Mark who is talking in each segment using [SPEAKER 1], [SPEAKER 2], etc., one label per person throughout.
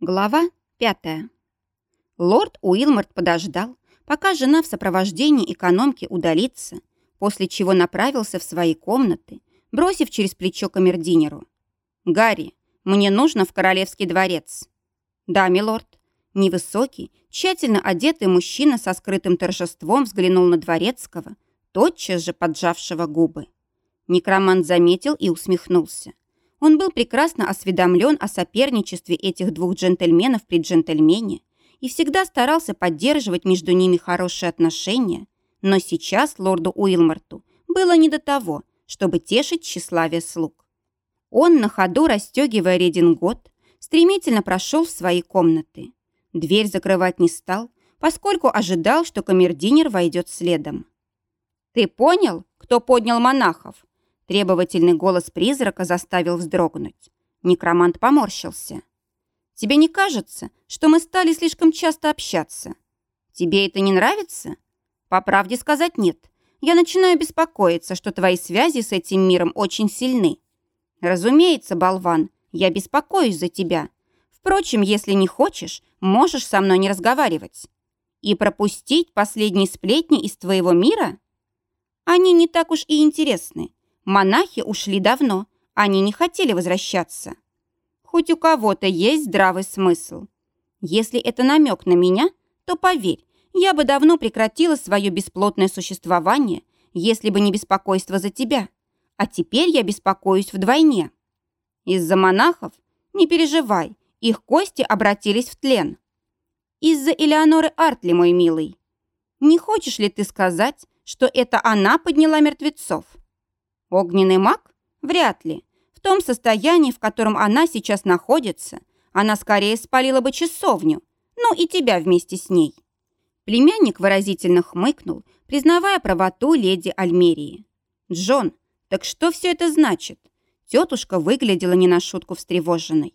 [SPEAKER 1] Глава пятая. Лорд Уилморт подождал, пока жена в сопровождении экономки удалится, после чего направился в свои комнаты, бросив через плечо камердинеру. «Гарри, мне нужно в королевский дворец». «Да, милорд». Невысокий, тщательно одетый мужчина со скрытым торжеством взглянул на Дворецкого, тотчас же поджавшего губы. Некромант заметил и усмехнулся. Он был прекрасно осведомлен о соперничестве этих двух джентльменов при джентльмене и всегда старался поддерживать между ними хорошие отношения, но сейчас лорду Уилморту было не до того, чтобы тешить тщеславие слуг. Он, на ходу расстегивая редингот, стремительно прошел в свои комнаты. Дверь закрывать не стал, поскольку ожидал, что камердинер войдет следом. «Ты понял, кто поднял монахов?» Требовательный голос призрака заставил вздрогнуть. Некромант поморщился. «Тебе не кажется, что мы стали слишком часто общаться? Тебе это не нравится?» «По правде сказать нет. Я начинаю беспокоиться, что твои связи с этим миром очень сильны. Разумеется, болван, я беспокоюсь за тебя. Впрочем, если не хочешь, можешь со мной не разговаривать. И пропустить последние сплетни из твоего мира? Они не так уж и интересны. Монахи ушли давно, они не хотели возвращаться. Хоть у кого-то есть здравый смысл. Если это намек на меня, то поверь, я бы давно прекратила свое бесплотное существование, если бы не беспокойство за тебя. А теперь я беспокоюсь вдвойне. Из-за монахов? Не переживай, их кости обратились в тлен. Из-за Элеоноры Артли, мой милый. Не хочешь ли ты сказать, что это она подняла мертвецов? Огненный маг? Вряд ли. В том состоянии, в котором она сейчас находится, она скорее спалила бы часовню, ну и тебя вместе с ней. Племянник выразительно хмыкнул, признавая правоту леди Альмерии. «Джон, так что все это значит?» Тетушка выглядела не на шутку встревоженной.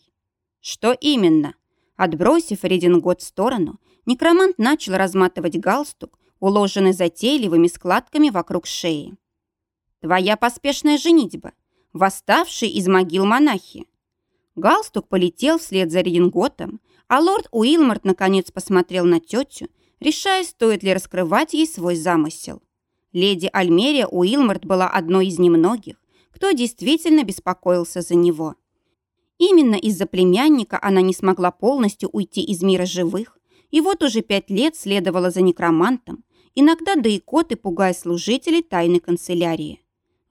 [SPEAKER 1] «Что именно?» Отбросив редингот в сторону, некромант начал разматывать галстук, уложенный затейливыми складками вокруг шеи. Твоя поспешная женитьба. Восставшие из могил монахи. Галстук полетел вслед за Рединготом, а лорд Уилморт наконец посмотрел на тетю, решая, стоит ли раскрывать ей свой замысел. Леди Альмерия Уилморт была одной из немногих, кто действительно беспокоился за него. Именно из-за племянника она не смогла полностью уйти из мира живых, и вот уже пять лет следовала за некромантом, иногда да коты пугая служителей тайной канцелярии.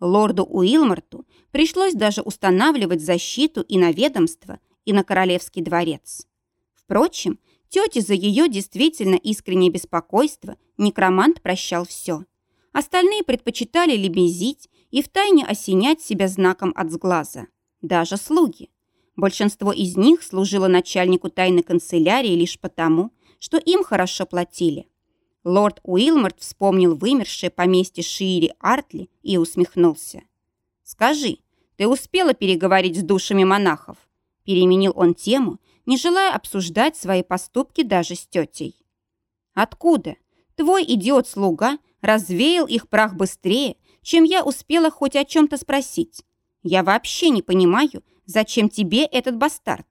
[SPEAKER 1] Лорду Уилморту пришлось даже устанавливать защиту и на ведомство, и на королевский дворец. Впрочем, тете за ее действительно искреннее беспокойство некромант прощал все. Остальные предпочитали лебезить и втайне осенять себя знаком от сглаза. Даже слуги. Большинство из них служило начальнику тайной канцелярии лишь потому, что им хорошо платили. Лорд Уилморт вспомнил вымершее поместье Шири Артли и усмехнулся. «Скажи, ты успела переговорить с душами монахов?» Переменил он тему, не желая обсуждать свои поступки даже с тетей. «Откуда? Твой идиот-слуга развеял их прах быстрее, чем я успела хоть о чем-то спросить. Я вообще не понимаю, зачем тебе этот бастард.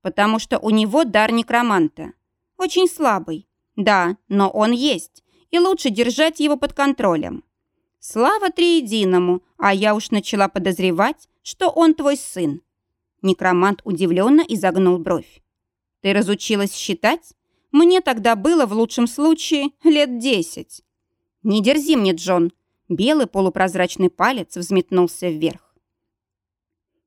[SPEAKER 1] Потому что у него дар некроманта. Очень слабый, да, но он есть, и лучше держать его под контролем. Слава Триединому, а я уж начала подозревать, что он твой сын. Некромант удивленно изогнул бровь. Ты разучилась считать? Мне тогда было в лучшем случае лет десять. Не дерзи мне, Джон. Белый полупрозрачный палец взметнулся вверх.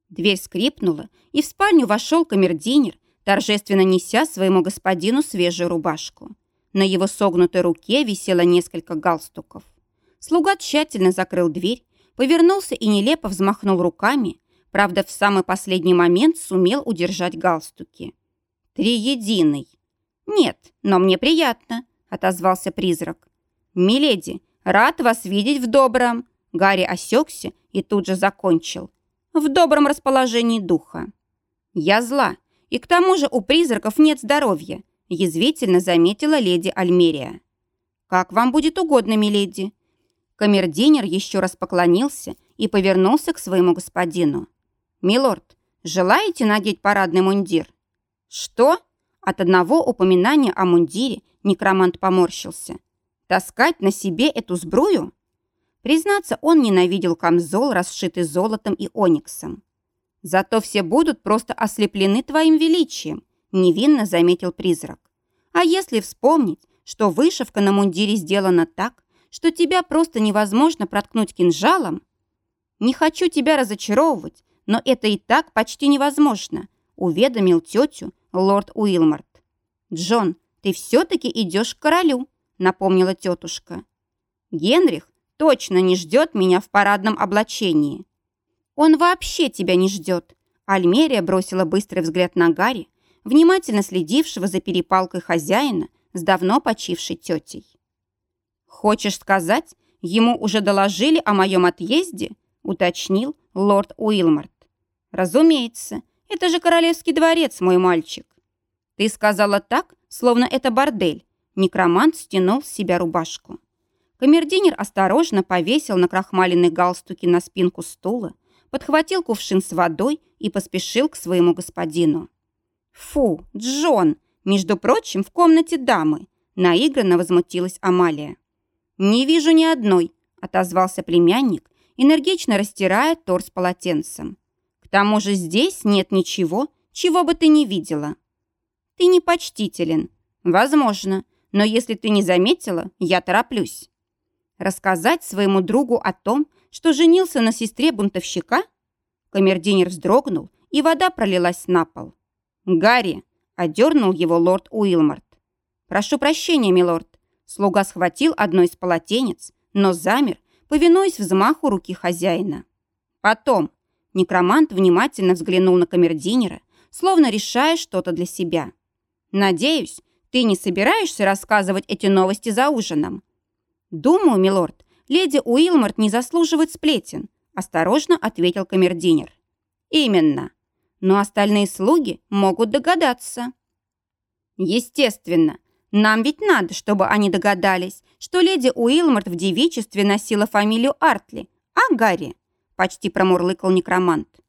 [SPEAKER 1] Дверь скрипнула, и в спальню вошел камердинер, торжественно неся своему господину свежую рубашку. На его согнутой руке висело несколько галстуков. Слуга тщательно закрыл дверь, повернулся и нелепо взмахнул руками, правда, в самый последний момент сумел удержать галстуки. «Триединый!» «Нет, но мне приятно», — отозвался призрак. «Миледи, рад вас видеть в добром...» Гарри осекся и тут же закончил. «В добром расположении духа». «Я зла, и к тому же у призраков нет здоровья язвительно заметила леди Альмерия. «Как вам будет угодно, миледи». Камердинер еще раз поклонился и повернулся к своему господину. «Милорд, желаете надеть парадный мундир?» «Что?» От одного упоминания о мундире некромант поморщился. «Таскать на себе эту сбрую?» Признаться, он ненавидел камзол, расшитый золотом и ониксом. «Зато все будут просто ослеплены твоим величием», невинно заметил призрак. «А если вспомнить, что вышивка на мундире сделана так, что тебя просто невозможно проткнуть кинжалом? Не хочу тебя разочаровывать, но это и так почти невозможно», уведомил тетю лорд Уилмарт. «Джон, ты все-таки идешь к королю», напомнила тетушка. «Генрих точно не ждет меня в парадном облачении». «Он вообще тебя не ждет», Альмерия бросила быстрый взгляд на Гарри, внимательно следившего за перепалкой хозяина с давно почившей тетей. «Хочешь сказать, ему уже доложили о моем отъезде?» уточнил лорд Уилмарт. «Разумеется, это же королевский дворец, мой мальчик». «Ты сказала так, словно это бордель». Некромант стянул с себя рубашку. Камердинер осторожно повесил на крахмаленной галстуке на спинку стула, подхватил кувшин с водой и поспешил к своему господину. «Фу, Джон! Между прочим, в комнате дамы!» Наигранно возмутилась Амалия. «Не вижу ни одной», — отозвался племянник, энергично растирая торс полотенцем. «К тому же здесь нет ничего, чего бы ты не видела». «Ты непочтителен. Возможно, но если ты не заметила, я тороплюсь». Рассказать своему другу о том, что женился на сестре бунтовщика? Камердинер вздрогнул, и вода пролилась на пол. «Гарри!» – одернул его лорд Уилмарт. «Прошу прощения, милорд». Слуга схватил одно из полотенец, но замер, повинуясь взмаху руки хозяина. Потом некромант внимательно взглянул на камердинера, словно решая что-то для себя. «Надеюсь, ты не собираешься рассказывать эти новости за ужином?» «Думаю, милорд, леди Уилмарт не заслуживает сплетен», осторожно ответил камердинер. «Именно но остальные слуги могут догадаться. Естественно, нам ведь надо, чтобы они догадались, что леди Уилморт в девичестве носила фамилию Артли, а Гарри, почти промурлыкал некромант.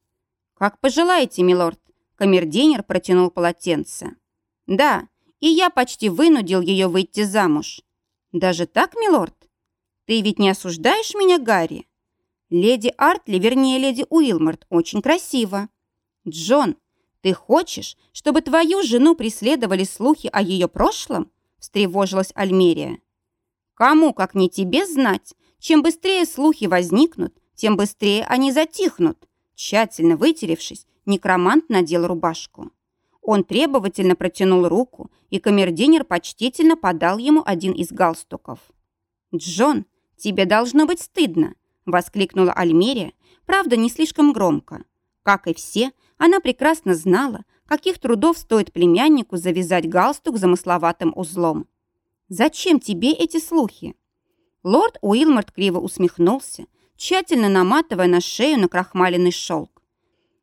[SPEAKER 1] Как пожелаете, милорд, камердинер протянул полотенце. Да, и я почти вынудил ее выйти замуж. Даже так, милорд? Ты ведь не осуждаешь меня, Гарри? Леди Артли, вернее, леди Уилморт, очень красиво. «Джон, ты хочешь, чтобы твою жену преследовали слухи о ее прошлом?» – встревожилась Альмерия. «Кому, как не тебе, знать, чем быстрее слухи возникнут, тем быстрее они затихнут». Тщательно вытеревшись, некромант надел рубашку. Он требовательно протянул руку, и камердинер почтительно подал ему один из галстуков. «Джон, тебе должно быть стыдно!» – воскликнула Альмерия, правда, не слишком громко. Как и все, она прекрасно знала, каких трудов стоит племяннику завязать галстук замысловатым узлом. «Зачем тебе эти слухи?» Лорд Уилмарт криво усмехнулся, тщательно наматывая на шею на крахмаленный шелк.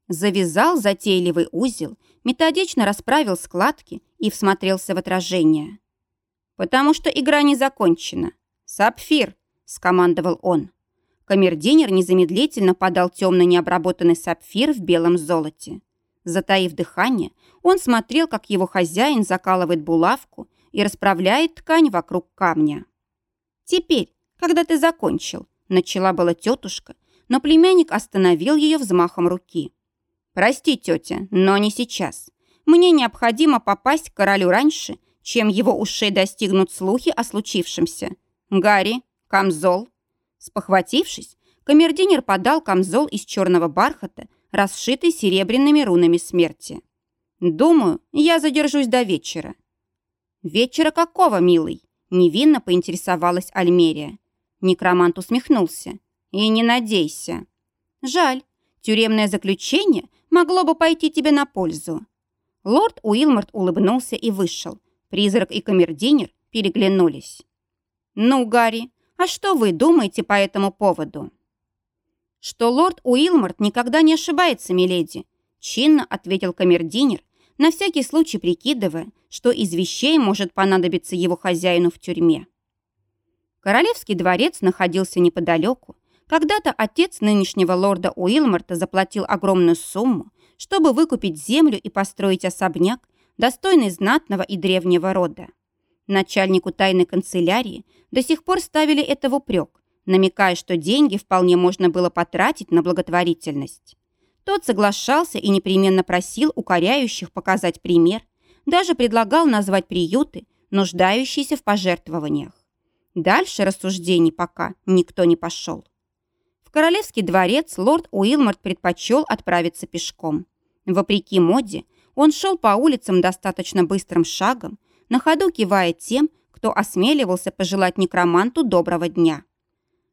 [SPEAKER 1] Завязал затейливый узел, методично расправил складки и всмотрелся в отражение. «Потому что игра не закончена. Сапфир!» – скомандовал он. Камердинер незамедлительно подал темный необработанный сапфир в белом золоте. Затаив дыхание, он смотрел, как его хозяин закалывает булавку и расправляет ткань вокруг камня. «Теперь, когда ты закончил», — начала была тетушка, но племянник остановил ее взмахом руки. «Прости, тетя, но не сейчас. Мне необходимо попасть к королю раньше, чем его ушей достигнут слухи о случившемся. Гарри, камзол, Спохватившись, камердинер подал камзол из черного бархата, расшитый серебряными рунами смерти. «Думаю, я задержусь до вечера». «Вечера какого, милый?» – невинно поинтересовалась Альмерия. Некромант усмехнулся. «И не надейся». «Жаль, тюремное заключение могло бы пойти тебе на пользу». Лорд Уилморт улыбнулся и вышел. Призрак и камердинер переглянулись. «Ну, Гарри, а что вы думаете по этому поводу?» «Что лорд Уилморт никогда не ошибается, миледи», чинно ответил камердинер, на всякий случай прикидывая, что из вещей может понадобиться его хозяину в тюрьме. Королевский дворец находился неподалеку. Когда-то отец нынешнего лорда Уилморта заплатил огромную сумму, чтобы выкупить землю и построить особняк, достойный знатного и древнего рода. Начальнику тайной канцелярии до сих пор ставили это в упрек, намекая, что деньги вполне можно было потратить на благотворительность. Тот соглашался и непременно просил укоряющих показать пример, даже предлагал назвать приюты, нуждающиеся в пожертвованиях. Дальше рассуждений пока никто не пошел. В королевский дворец лорд Уилморт предпочел отправиться пешком. Вопреки моде, он шел по улицам достаточно быстрым шагом, на ходу кивая тем, кто осмеливался пожелать некроманту доброго дня.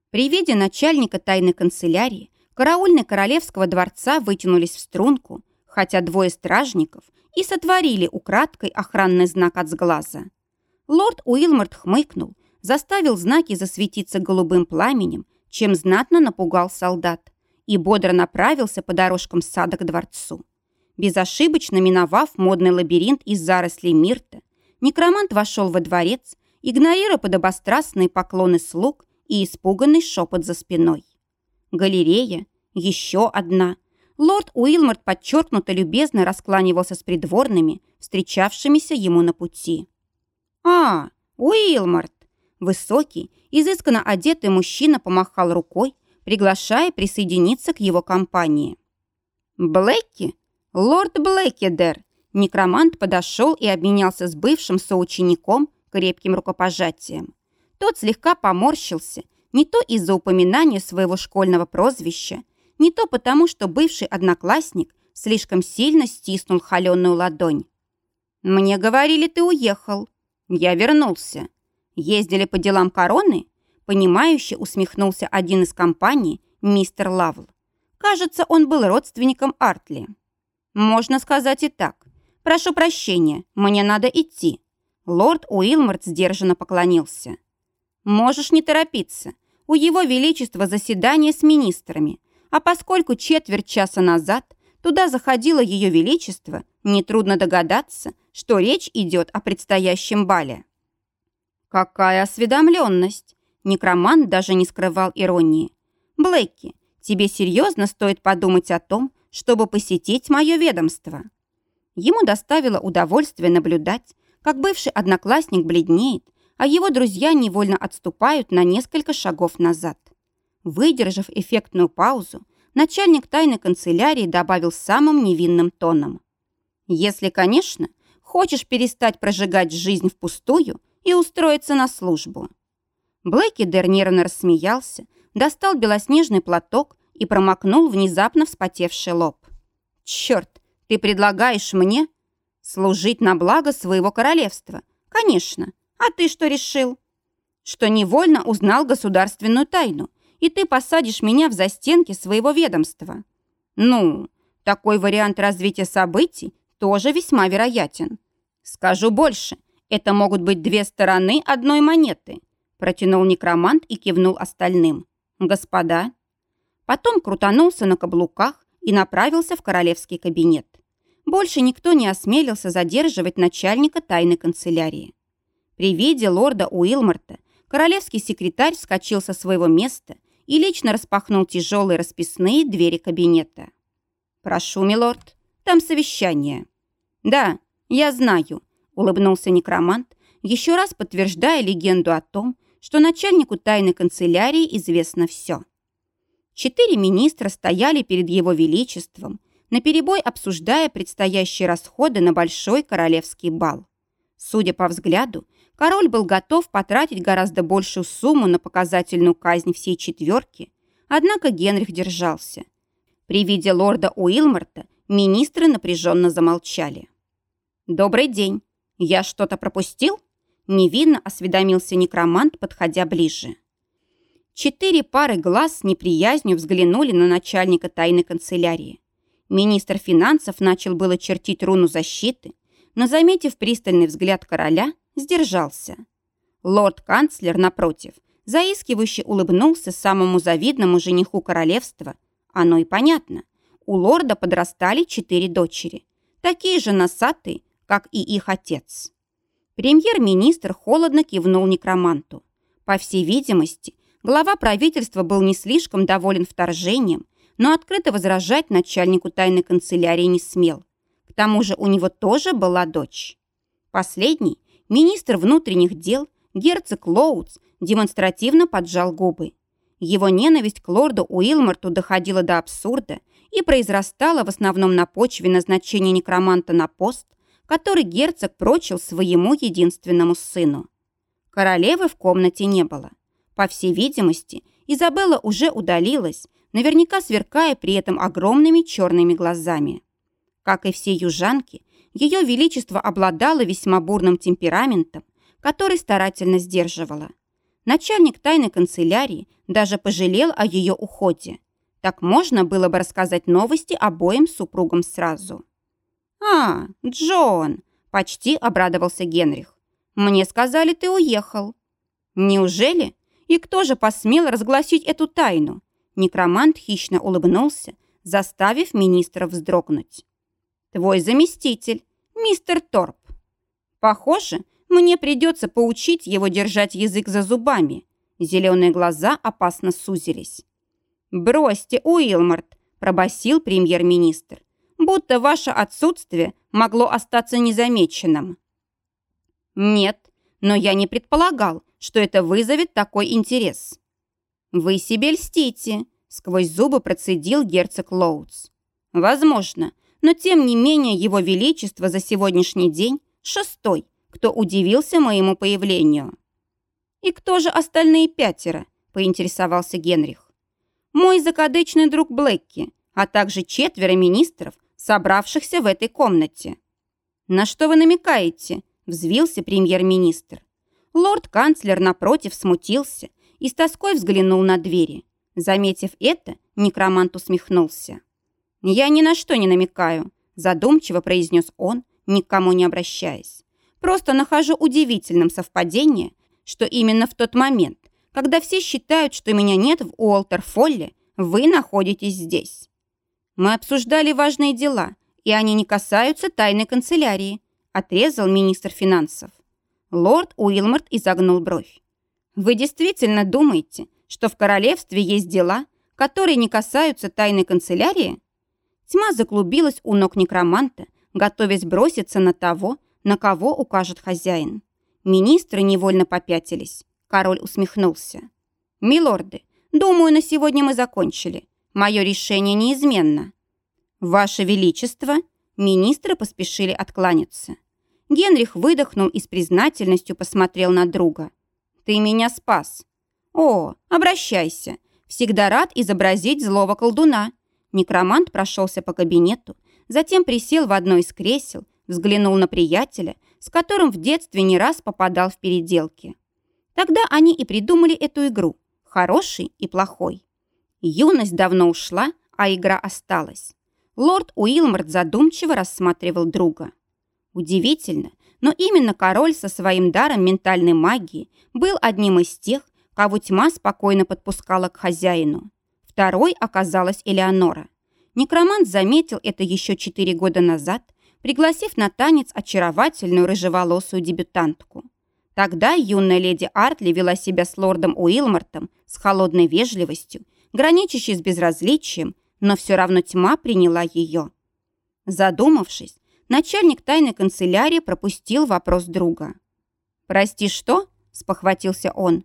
[SPEAKER 1] При виде начальника тайной канцелярии караульные королевского дворца вытянулись в струнку, хотя двое стражников и сотворили украдкой охранный знак от сглаза. Лорд Уилморт хмыкнул, заставил знаки засветиться голубым пламенем, чем знатно напугал солдат, и бодро направился по дорожкам сада к дворцу. Безошибочно миновав модный лабиринт из зарослей мирта, некромант вошел во дворец, игнорируя подобострастные поклоны слуг и испуганный шепот за спиной. Галерея, еще одна. Лорд Уилморт подчеркнуто любезно раскланивался с придворными, встречавшимися ему на пути. «А, Уилморт!» Высокий, изысканно одетый мужчина помахал рукой, приглашая присоединиться к его компании. «Блэкки? Лорд Блэккедер!» Некромант подошел и обменялся с бывшим соучеником крепким рукопожатием. Тот слегка поморщился, не то из-за упоминания своего школьного прозвища, не то потому, что бывший одноклассник слишком сильно стиснул холеную ладонь. «Мне говорили, ты уехал. Я вернулся. Ездили по делам короны?» Понимающе усмехнулся один из компаний, мистер Лавл. Кажется, он был родственником Артли. Можно сказать и так. Прошу прощения, мне надо идти. Лорд Уилморт сдержанно поклонился. Можешь не торопиться. У его величества заседание с министрами. А поскольку четверть часа назад туда заходило ее величество, нетрудно догадаться, что речь идет о предстоящем бале. Какая осведомленность! Некромант даже не скрывал иронии. Блэки, тебе серьезно стоит подумать о том, чтобы посетить мое ведомство. Ему доставило удовольствие наблюдать, как бывший одноклассник бледнеет, а его друзья невольно отступают на несколько шагов назад. Выдержав эффектную паузу, начальник тайной канцелярии добавил самым невинным тоном. «Если, конечно, хочешь перестать прожигать жизнь впустую и устроиться на службу». Блэкидер нервно рассмеялся, достал белоснежный платок и промокнул внезапно вспотевший лоб. «Черт, ты предлагаешь мне служить на благо своего королевства? Конечно, а ты что решил? Что невольно узнал государственную тайну, и ты посадишь меня в застенки своего ведомства. Ну, такой вариант развития событий тоже весьма вероятен. Скажу больше, это могут быть две стороны одной монеты, протянул некромант и кивнул остальным. Господа. Потом крутанулся на каблуках и направился в королевский кабинет. Больше никто не осмелился задерживать начальника тайной канцелярии. При виде лорда Уилморта королевский секретарь вскочил со своего места и лично распахнул тяжелые расписные двери кабинета. «Прошу, милорд, там совещание». «Да, я знаю», — улыбнулся некромант, еще раз подтверждая легенду о том, что начальнику тайной канцелярии известно все. Четыре министра стояли перед его величеством, наперебой обсуждая предстоящие расходы на большой королевский бал. Судя по взгляду, Король был готов потратить гораздо большую сумму на показательную казнь всей четверки, однако Генрих держался. При виде лорда Уилморта министры напряженно замолчали. «Добрый день. Я что-то пропустил?» Невинно осведомился некромант, подходя ближе. Четыре пары глаз с неприязнью взглянули на начальника тайной канцелярии. Министр финансов начал было чертить руну защиты, но, заметив пристальный взгляд короля, сдержался. Лорд-канцлер, напротив, заискивающе улыбнулся самому завидному жениху королевства. Оно и понятно. У лорда подрастали четыре дочери, такие же носатые, как и их отец. Премьер-министр холодно кивнул некроманту. По всей видимости, глава правительства был не слишком доволен вторжением, но открыто возражать начальнику тайной канцелярии не смел. К тому же у него тоже была дочь. Последний, министр внутренних дел, герцог Лоудс, демонстративно поджал губы. Его ненависть к лорду Уилморту доходила до абсурда и произрастала в основном на почве назначения некроманта на пост, который герцог прочил своему единственному сыну. Королевы в комнате не было. По всей видимости, Изабелла уже удалилась, наверняка сверкая при этом огромными черными глазами. Как и все южанки, ее величество обладало весьма бурным темпераментом, который старательно сдерживала. Начальник тайной канцелярии даже пожалел о ее уходе. Так можно было бы рассказать новости обоим супругам сразу. «А, Джон!» – почти обрадовался Генрих. «Мне сказали, ты уехал». «Неужели? И кто же посмел разгласить эту тайну?» Некромант хищно улыбнулся, заставив министра вздрогнуть. «Твой заместитель, мистер Торп. Похоже, мне придется поучить его держать язык за зубами». Зеленые глаза опасно сузились. «Бросьте, Уилмарт», – пробасил премьер-министр будто ваше отсутствие могло остаться незамеченным. Нет, но я не предполагал, что это вызовет такой интерес. Вы себе льстите, сквозь зубы процедил герцог Лоудс. Возможно, но тем не менее его величество за сегодняшний день шестой, кто удивился моему появлению. «И кто же остальные пятеро?» – поинтересовался Генрих. «Мой закадычный друг Блэкки, а также четверо министров, собравшихся в этой комнате. «На что вы намекаете?» – взвился премьер-министр. Лорд-канцлер напротив смутился и с тоской взглянул на двери. Заметив это, некромант усмехнулся. «Я ни на что не намекаю», – задумчиво произнес он, никому не обращаясь. «Просто нахожу удивительным совпадение, что именно в тот момент, когда все считают, что меня нет в Уолтер-Фолле, вы находитесь здесь. Мы обсуждали важные дела, и они не касаются тайной канцелярии», отрезал министр финансов. Лорд Уилморт изогнул бровь. «Вы действительно думаете, что в королевстве есть дела, которые не касаются тайной канцелярии?» Тьма заклубилась у ног некроманта, готовясь броситься на того, на кого укажет хозяин. Министры невольно попятились. Король усмехнулся. «Милорды, думаю, на сегодня мы закончили. Мое решение неизменно. Ваше Величество, министры поспешили откланяться. Генрих выдохнул и с признательностью посмотрел на друга. «Ты меня спас». «О, обращайся. Всегда рад изобразить злого колдуна». Некромант прошелся по кабинету, затем присел в одно из кресел, взглянул на приятеля, с которым в детстве не раз попадал в переделки. Тогда они и придумали эту игру «Хороший и плохой». Юность давно ушла, а игра осталась. Лорд Уилморт задумчиво рассматривал друга. Удивительно, но именно король со своим даром ментальной магии был одним из тех, кого тьма спокойно подпускала к хозяину. Второй оказалась Элеонора. Некромант заметил это еще четыре года назад, пригласив на танец очаровательную рыжеволосую дебютантку. Тогда юная леди Артли вела себя с лордом Уилмортом с холодной вежливостью граничащей с безразличием, но все равно тьма приняла ее. Задумавшись, начальник тайной канцелярии пропустил вопрос друга. «Прости, что?» – спохватился он.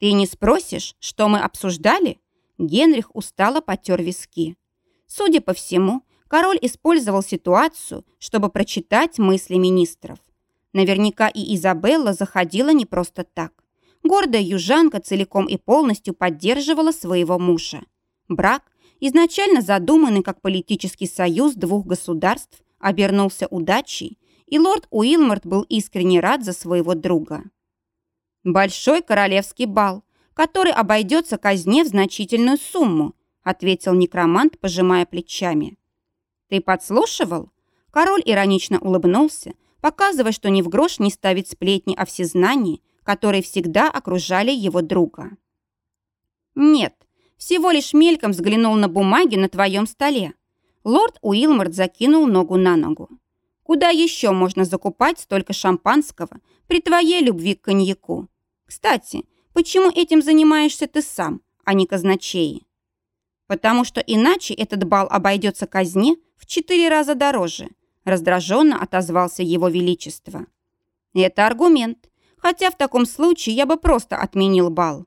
[SPEAKER 1] «Ты не спросишь, что мы обсуждали?» Генрих устало потер виски. Судя по всему, король использовал ситуацию, чтобы прочитать мысли министров. Наверняка и Изабелла заходила не просто так. Гордая южанка целиком и полностью поддерживала своего мужа. Брак, изначально задуманный как политический союз двух государств, обернулся удачей, и лорд Уилморт был искренне рад за своего друга. «Большой королевский бал, который обойдется казне в значительную сумму», ответил некромант, пожимая плечами. «Ты подслушивал?» Король иронично улыбнулся, показывая, что ни в грош не ставит сплетни о всезнании, которые всегда окружали его друга. «Нет, всего лишь мельком взглянул на бумаги на твоем столе». Лорд Уилморд закинул ногу на ногу. «Куда еще можно закупать столько шампанского при твоей любви к коньяку? Кстати, почему этим занимаешься ты сам, а не казначеи?» «Потому что иначе этот бал обойдется казне в четыре раза дороже», раздраженно отозвался его величество. Это аргумент, хотя в таком случае я бы просто отменил бал.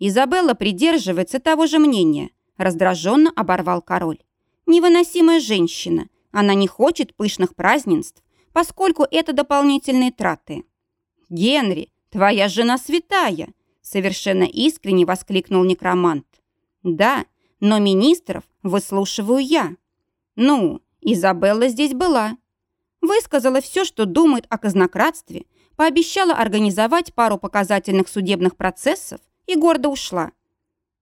[SPEAKER 1] Изабелла придерживается того же мнения, раздраженно оборвал король. Невыносимая женщина, она не хочет пышных празднеств, поскольку это дополнительные траты. «Генри, твоя жена святая!» совершенно искренне воскликнул некромант. «Да, но министров выслушиваю я. Ну, Изабелла здесь была. Высказала все, что думает о казнократстве, пообещала организовать пару показательных судебных процессов и гордо ушла.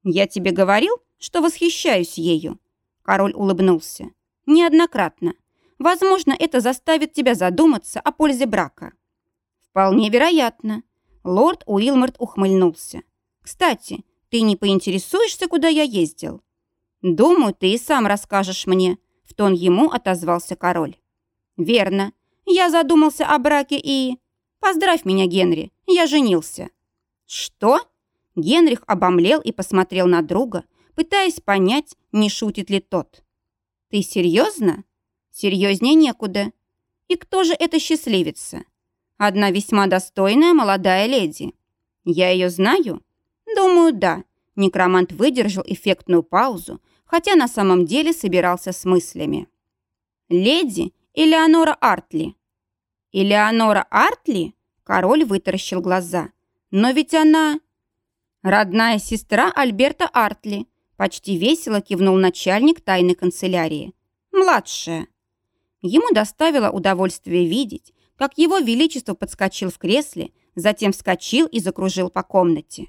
[SPEAKER 1] «Я тебе говорил, что восхищаюсь ею?» Король улыбнулся. «Неоднократно. Возможно, это заставит тебя задуматься о пользе брака». «Вполне вероятно». Лорд Уилморт ухмыльнулся. «Кстати, ты не поинтересуешься, куда я ездил?» «Думаю, ты и сам расскажешь мне», — в тон ему отозвался король. «Верно. Я задумался о браке и...» «Поздравь меня, Генри, я женился». «Что?» Генрих обомлел и посмотрел на друга, пытаясь понять, не шутит ли тот. «Ты серьезно?» «Серьезнее некуда. И кто же эта счастливица?» «Одна весьма достойная молодая леди. Я ее знаю?» «Думаю, да». Некромант выдержал эффектную паузу, хотя на самом деле собирался с мыслями. «Леди Элеонора Артли». «Элеонора Артли?» Король вытаращил глаза. «Но ведь она...» «Родная сестра Альберта Артли», почти весело кивнул начальник тайной канцелярии. «Младшая». Ему доставило удовольствие видеть, как его величество подскочил в кресле, затем вскочил и закружил по комнате.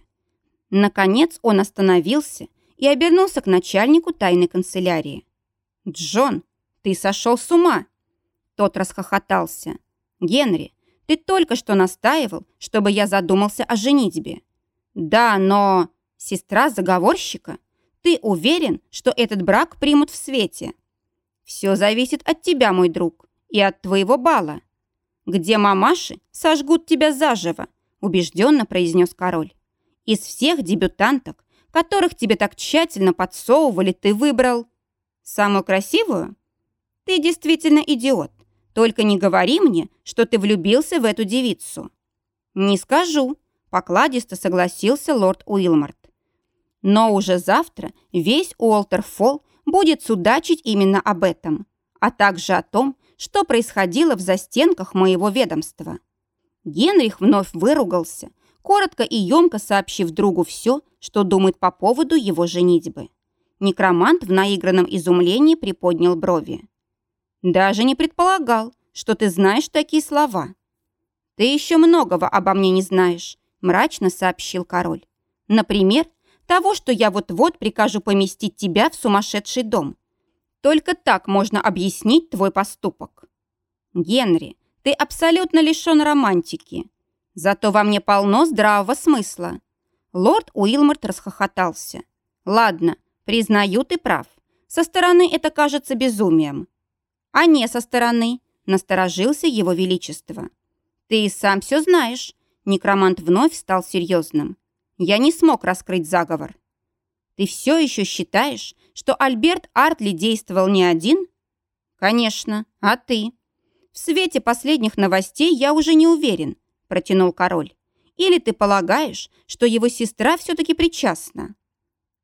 [SPEAKER 1] Наконец он остановился и обернулся к начальнику тайной канцелярии. «Джон, ты сошел с ума!» Тот расхохотался. «Генри, ты только что настаивал, чтобы я задумался о женитьбе». «Да, но...» «Сестра заговорщика? Ты уверен, что этот брак примут в свете?» «Все зависит от тебя, мой друг, и от твоего бала. Где мамаши сожгут тебя заживо», убежденно произнес король. «Из всех дебютанток, которых тебе так тщательно подсовывали, ты выбрал самую красивую? Ты действительно идиот. Только не говори мне, что ты влюбился в эту девицу». «Не скажу», — покладисто согласился лорд Уилмарт. «Но уже завтра весь Уолтерфолл будет судачить именно об этом, а также о том, что происходило в застенках моего ведомства». Генрих вновь выругался, коротко и емко сообщив другу все, что думает по поводу его женитьбы. Некромант в наигранном изумлении приподнял брови. Даже не предполагал, что ты знаешь такие слова. Ты еще многого обо мне не знаешь, мрачно сообщил король. Например, того, что я вот-вот прикажу поместить тебя в сумасшедший дом. Только так можно объяснить твой поступок. Генри, ты абсолютно лишен романтики. Зато во мне полно здравого смысла. Лорд Уилморт расхохотался. Ладно, признаю, ты прав. Со стороны это кажется безумием а не со стороны», — насторожился его величество. «Ты и сам все знаешь», — некромант вновь стал серьезным. «Я не смог раскрыть заговор». «Ты все еще считаешь, что Альберт Артли действовал не один?» «Конечно, а ты?» «В свете последних новостей я уже не уверен», — протянул король. «Или ты полагаешь, что его сестра все-таки причастна?»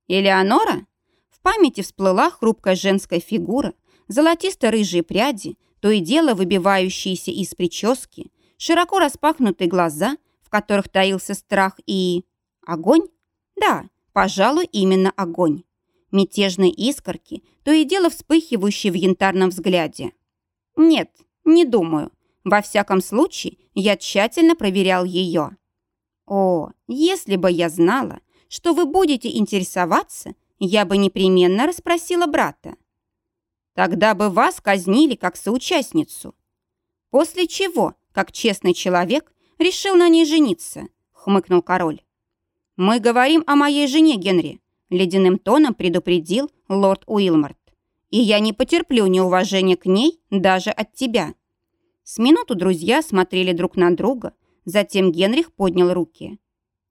[SPEAKER 1] «Элеонора?» В памяти всплыла хрупкая женская фигура, золотисто-рыжие пряди, то и дело выбивающиеся из прически, широко распахнутые глаза, в которых таился страх и... Огонь? Да, пожалуй, именно огонь. Мятежные искорки, то и дело вспыхивающие в янтарном взгляде. Нет, не думаю. Во всяком случае, я тщательно проверял ее. О, если бы я знала, что вы будете интересоваться, я бы непременно расспросила брата. Тогда бы вас казнили как соучастницу. После чего, как честный человек, решил на ней жениться, хмыкнул король. Мы говорим о моей жене, Генри, ледяным тоном предупредил лорд Уилмарт. И я не потерплю неуважения к ней даже от тебя. С минуту друзья смотрели друг на друга, затем Генрих поднял руки.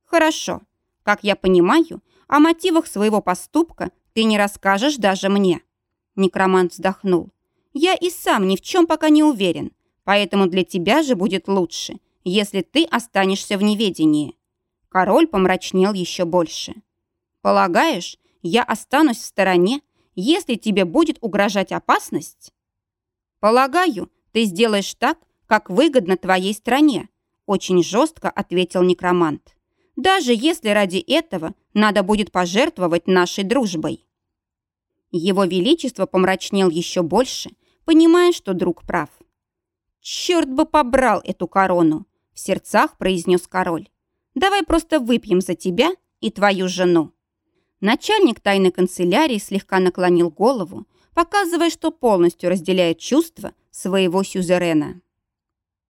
[SPEAKER 1] «Хорошо. Как я понимаю, о мотивах своего поступка ты не расскажешь даже мне. Некромант вздохнул. Я и сам ни в чем пока не уверен, поэтому для тебя же будет лучше, если ты останешься в неведении». Король помрачнел еще больше. «Полагаешь, я останусь в стороне, если тебе будет угрожать опасность?» «Полагаю, ты сделаешь так, как выгодно твоей стране», очень жестко ответил некромант. «Даже если ради этого надо будет пожертвовать нашей дружбой». Его Величество помрачнел еще больше, понимая, что друг прав. «Черт бы побрал эту корону!» — в сердцах произнес король. «Давай просто выпьем за тебя и твою жену». Начальник тайной канцелярии слегка наклонил голову, показывая, что полностью разделяет чувства своего сюзерена.